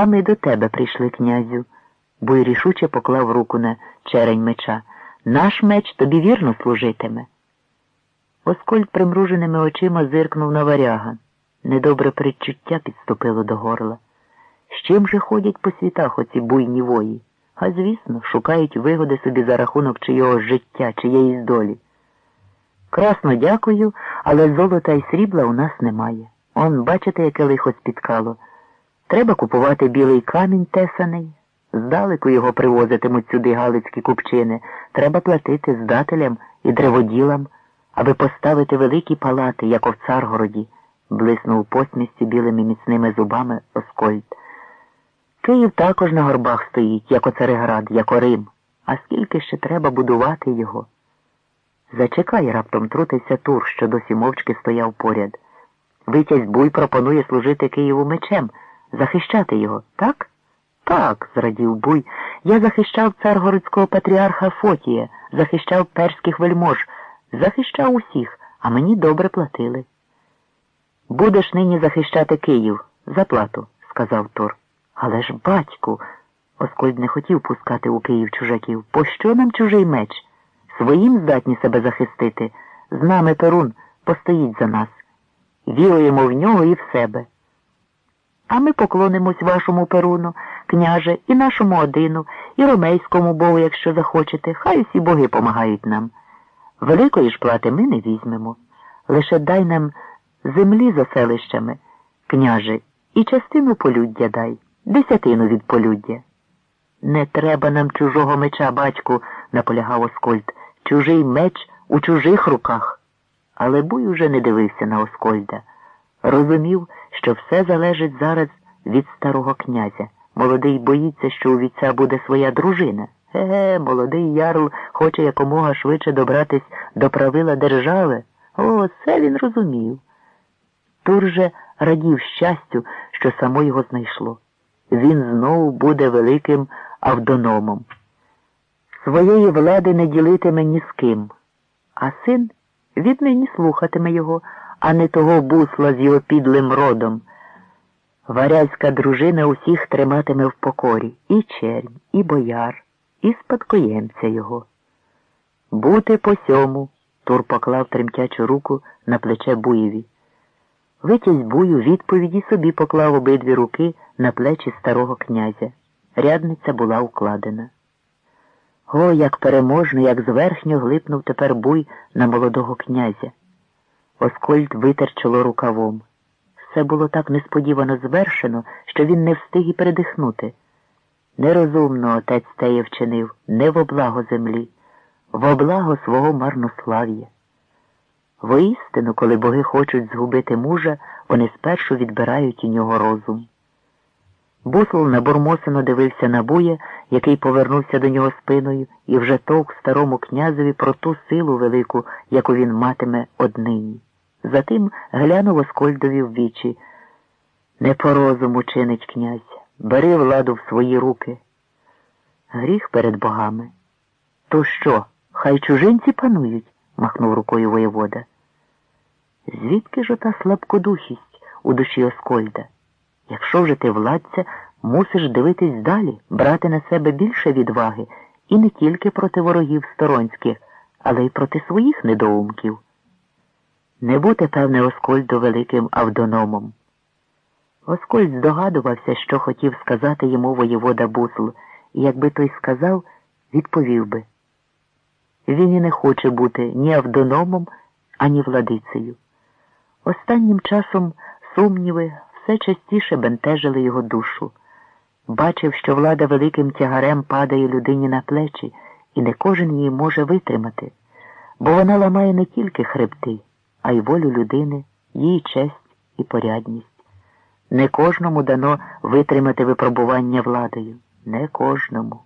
А ми до тебе прийшли, князю. Буй рішуче поклав руку на черень меча. Наш меч тобі вірно служитиме. Оскольд примруженими очима зиркнув на варяга. Недобре предчуття підступило до горла. З чим же ходять по світах оці буйні вої? А звісно, шукають вигоди собі за рахунок чийого життя, чиєїсь долі. Красно дякую, але золота і срібла у нас немає. Он, бачите, яке лихо спіткало. Треба купувати білий камінь тесаний. Здалеку його привозитимуть сюди галицькі купчини. Треба платити здателям і древоділам, аби поставити великі палати, як у Царгороді, блиснув посмісті білими міцними зубами Оскольд. Київ також на горбах стоїть, як Оцареград, як Орим. А скільки ще треба будувати його? Зачекай, раптом трутився Тур, що досі мовчки стояв поряд. Витязь Буй пропонує служити Києву мечем, захищати його, так? Так, зрадів Буй. Я захищав царгородського патріарха Фотія, захищав перських вельмож, захищав усіх, а мені добре платили. Будеш нині захищати Київ, заплату, сказав Тур. Але ж, батьку, Оскольд не хотів пускати у Київ чужаків. Пощо нам чужий меч? Своїм здатні себе захистити. З нами Перун постоїть за нас. Віруємо в нього і в себе. А ми поклонимось вашому Перуну, княже, і нашому Одину, і ромейському богу, якщо захочете. Хай усі боги помагають нам. Великої ж плати ми не візьмемо. Лише дай нам землі за селищами, княже, і частину полюддя дай, десятину від полюддя. Не треба нам чужого меча, батьку, наполягав Оскольд. Чужий меч у чужих руках. Але Буй уже не дивився на Оскольда. Розумів, що все залежить зараз від старого князя. Молодий боїться, що у віця буде своя дружина. Еге, молодий ярл хоче якомога швидше добратись до правила держави. О, це він розумів. Тур же радів щастю, що само його знайшло. Він знову буде великим автономом. Своєї влади не ділитиме ні з ким, а син віднині слухатиме його, а не того бусла з його підлим родом. Варязька дружина усіх триматиме в покорі і чернь, і бояр, і спадкоємця його. Бути по сьому, Тур поклав тремтячу руку на плече Буєві. Витязь бую відповіді собі поклав обидві руки на плечі старого князя. Рядниця була укладена. О, як переможно, як зверхньо глипнув тепер буй на молодого князя. Оскольд витер чоло рукавом. Все було так несподівано звершено, що він не встиг і передихнути. Нерозумно отець теє вчинив, не в облаго землі, в облаго свого марнослав'я. Воістину, коли боги хочуть згубити мужа, вони спершу відбирають у нього розум. Бусл набурмосено дивився на буя, який повернувся до нього спиною, і вже товк старому князеві про ту силу велику, яку він матиме однині. Затим глянув Оскольдові в вічі. Не по розуму чинить князь, бери владу в свої руки. Гріх перед богами. То що, хай чужинці панують? махнув рукою воєвода. Звідки ж ота слабкодухість у душі Оскольда? Якщо вже ти владця, мусиш дивитись далі, брати на себе більше відваги і не тільки проти ворогів сторонських, але й проти своїх недоумків. Не бути, певне, Оскольду великим автономом. Оскольд здогадувався, що хотів сказати йому воєвода Бусл, і якби той сказав, відповів би. Він і не хоче бути ні автономом, ані владицею. Останнім часом сумніви все частіше бентежили його душу. Бачив, що влада великим тягарем падає людині на плечі, і не кожен її може витримати, бо вона ламає не тільки хребти, а й волю людини, її честь і порядність. Не кожному дано витримати випробування владою, не кожному.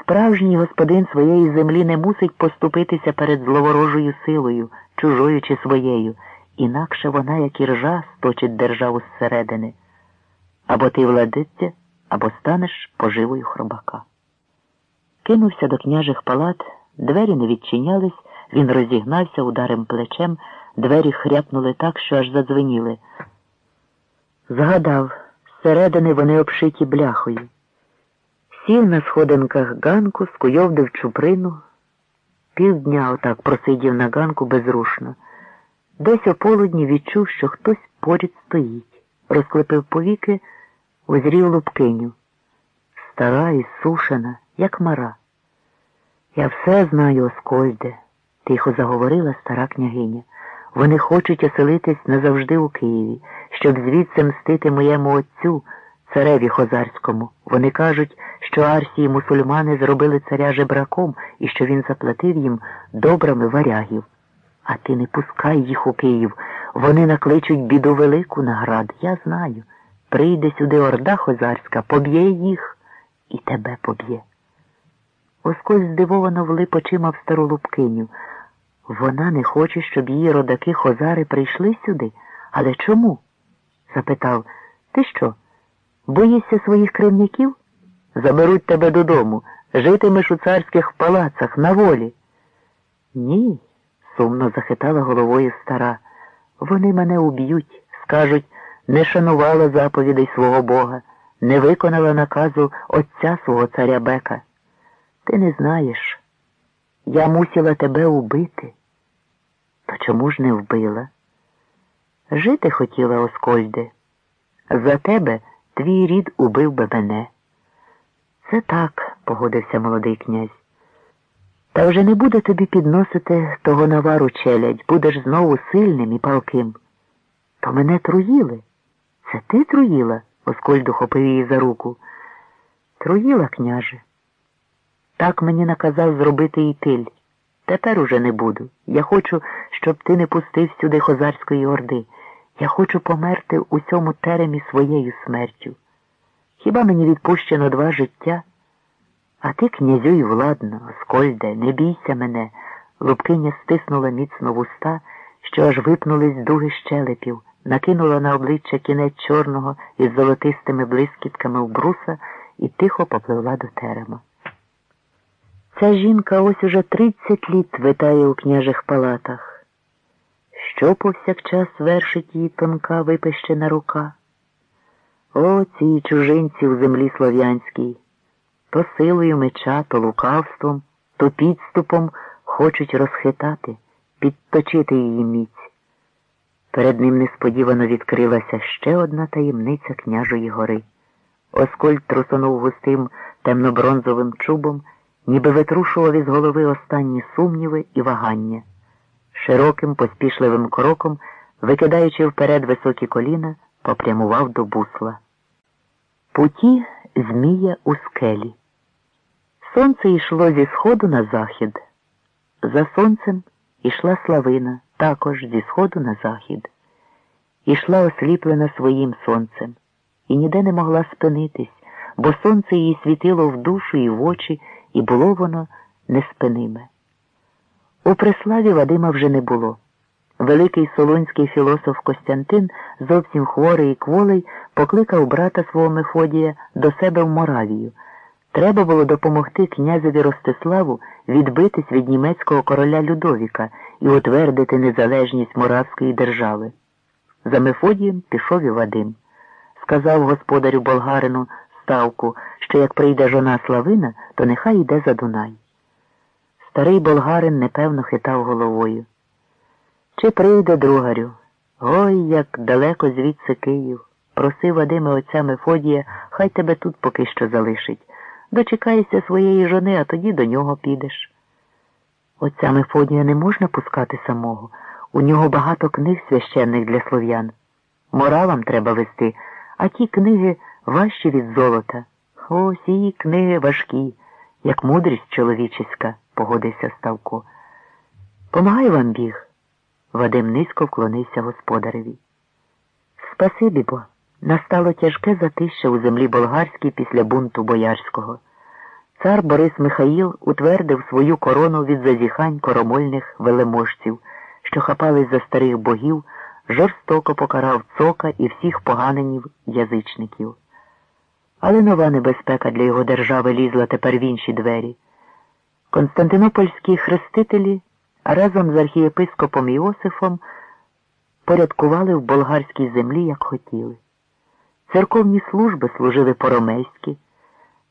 Справжній господин своєї землі не мусить поступитися перед зловорожою силою, чужою чи своєю, інакше вона, як і ржа, сточить державу зсередини. Або ти владиться, або станеш поживою хробака. Кинувся до княжих палат, двері не відчинялись, він розігнався ударим плечем, двері хряпнули так, що аж задзвеніли. Згадав, Зсередини вони обшиті бляхою. Сів на сходинках ганку, скуйовдив чуприну. Півдня отак просидів на ганку безрушно. Десь ополудні відчув, що хтось поряд стоїть. Розклепив повіки, озрів лупкиню. Стара і сушена, як мара. Я все знаю, Оскольде, тихо заговорила стара княгиня. Вони хочуть оселитись назавжди у Києві, щоб звідси мстити моєму отцю, цареві Хозарському. Вони кажуть, що Арсії мусульмани зробили царя жебраком і що він заплатив їм добрами варягів. А ти не пускай їх у Київ. Вони накличуть біду велику на град. Я знаю. Прийде сюди орда хозарська, поб'є їх і тебе поб'є. Оскось здивовано влип очима в стару лупкиню. Вона не хоче, щоб її родаки хозари прийшли сюди. Але чому? запитав. Ти що? Боїшся своїх кривняків? Заберуть тебе додому, житимеш у царських палацах на волі. Ні, сумно захитала головою стара. Вони мене уб'ють, скажуть, не шанувала заповідей свого Бога, не виконала наказу отця свого царя Бека. Ти не знаєш. Я мусила тебе убити. То чому ж не вбила? Жити хотіла, Оскольде. За тебе твій рід убив би мене. Це так, погодився молодий князь. Та вже не буде тобі підносити того навару челядь, будеш знову сильним і палким. То мене труїли. Це ти труїла? Оскольд ухопив її за руку. Труїла, княже. Так мені наказав зробити і тиль. Тепер уже не буду. Я хочу, щоб ти не пустив сюди хозарської орди. Я хочу померти у цьому теремі своєю смертю. Хіба мені відпущено два життя? А ти, князю, й владно, скольде, не бійся мене. Лубкиня стиснула міцно вуста, що аж випнулись дуги щелепів, накинула на обличчя кінець чорного із золотистими блискітками в бруса і тихо попливла до терема. Ця жінка ось уже тридцять літ витає у княжих палатах. Що повсякчас вершить її тонка випещена рука? О, ці чужинці у землі слов'янській, то силою меча, то лукавством, то підступом хочуть розхитати, підточити її міць. Перед ним несподівано відкрилася ще одна таємниця княжої гори. Оскольд трусонув густим темнобронзовим чубом ніби витрушував із голови останні сумніви і вагання. Широким, поспішливим кроком, викидаючи вперед високі коліна, попрямував до бусла. Путі змія у скелі. Сонце йшло зі сходу на захід. За сонцем ішла славина, також зі сходу на захід. Ішла осліплена своїм сонцем, і ніде не могла спинитись, бо сонце її світило в душу і в очі і було воно неспиниме. У приславі Вадима вже не було. Великий солонський філософ Костянтин, зовсім хворий і кволий, покликав брата свого Мефодія до себе в Моравію. Треба було допомогти князеві Ростиславу відбитись від німецького короля Людовіка і утвердити незалежність Моравської держави. За Мефодієм пішов і Вадим. Сказав господарю болгарину ставку, що як прийде жона Славина, то нехай йде за Дунай. Старий болгарин непевно хитав головою. Чи прийде другарю? Ой, як далеко звідси Київ. Просив Вадиме отця Мефодія, хай тебе тут поки що залишить. Дочекайся своєї жони, а тоді до нього підеш. Отця Мефодія не можна пускати самого. У нього багато книг священних для слов'ян. Моралам треба вести, а ті книги важчі від золота. Ось її книги важкі, як мудрість чоловічиська, погодився Ставко. Помагай вам біг. Вадим низько вклонився господареві. Спасибі бо. Настало тяжке затища у землі болгарській після бунту боярського. Цар Борис Михаїл утвердив свою корону від зазіхань коромольних велеможців, що хапались за старих богів, жорстоко покарав цока і всіх поганенів язичників. Але нова небезпека для його держави лізла тепер в інші двері. Константинопольські хрестителі разом з архієпископом Іосифом порядкували в болгарській землі, як хотіли. церковні служби служили по-ромейськи,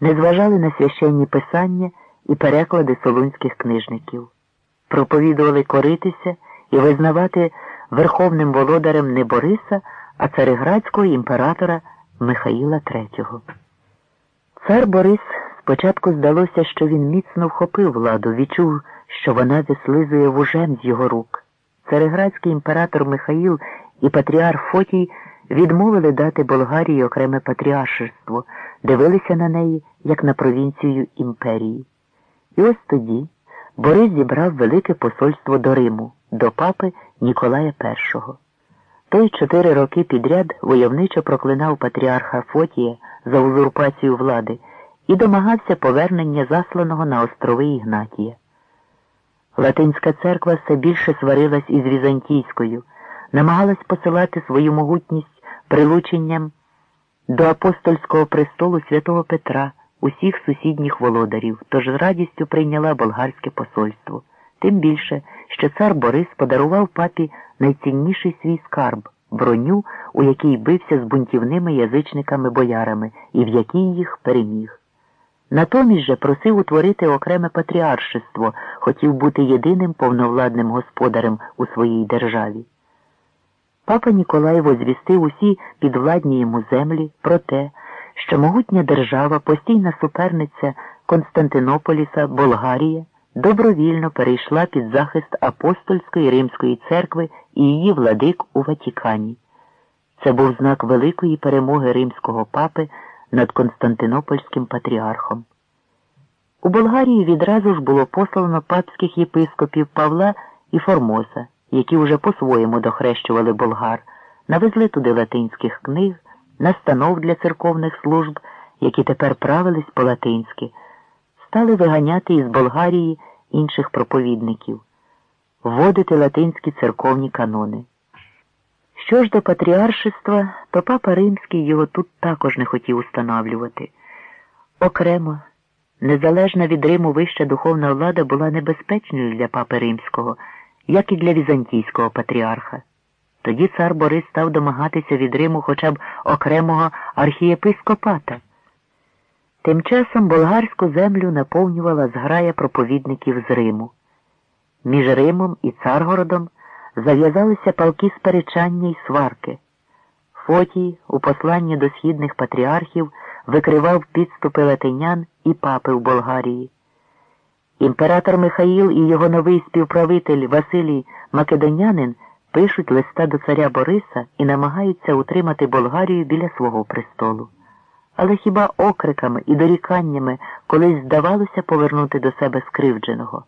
не зважали на священні писання і переклади солунських книжників, проповідували коритися і визнавати верховним володарем не Бориса, а цареградського імператора Михаїла III. Цар Борис спочатку здалося, що він міцно вхопив владу, відчув, що вона вислизує вужем з його рук. Цареградський імператор Михаїл і патріарх Фотій відмовили дати Болгарії окреме патріаршество, дивилися на неї, як на провінцію імперії. І ось тоді Борис зібрав велике посольство до Риму, до папи Ніколая І. Той чотири роки підряд войовничо проклинав патріарха Фотія за узурпацію влади і домагався повернення засланого на острови Ігнатія. Латинська церква все більше сварилась із Візантійською, намагалась посилати свою могутність прилученням до апостольського престолу святого Петра усіх сусідніх володарів, тож з радістю прийняла болгарське посольство. Тим більше, що цар Борис подарував папі найцінніший свій скарб броню, у якій бився з бунтівними язичниками боярами і в якій їх переміг. Натомість же просив утворити окреме патріаршество, хотів бути єдиним повновладним господарем у своїй державі. Папа Ніколай возвістив усі підвладні йому землі про те, що могутня держава, постійна суперниця Константинополіса, Болгарія, добровільно перейшла під захист апостольської Римської церкви і її владик у Ватікані. Це був знак великої перемоги римського папи над Константинопольським патріархом. У Болгарії відразу ж було послано папських єпископів Павла і Формоса, які вже по-своєму дохрещували болгар, навезли туди латинських книг, настанов для церковних служб, які тепер правились по-латинськи, стали виганяти із Болгарії інших проповідників, вводити латинські церковні канони. Що ж до патріаршества, то папа Римський його тут також не хотів установлювати. Окремо, незалежна від Риму вища духовна влада була небезпечною для папи Римського, як і для візантійського патріарха. Тоді цар Борис став домагатися від Риму хоча б окремого архієпископата. Тим часом болгарську землю наповнювала зграя проповідників з Риму. Між Римом і Царгородом зав'язалися палки сперечання й сварки. Фотій у посланні до східних патріархів викривав підступи латинян і папи в Болгарії. Імператор Михаїл і його новий співправитель Василій Македонянин пишуть листа до царя Бориса і намагаються утримати Болгарію біля свого престолу. Але хіба окриками і доріканнями колись здавалося повернути до себе скривдженого?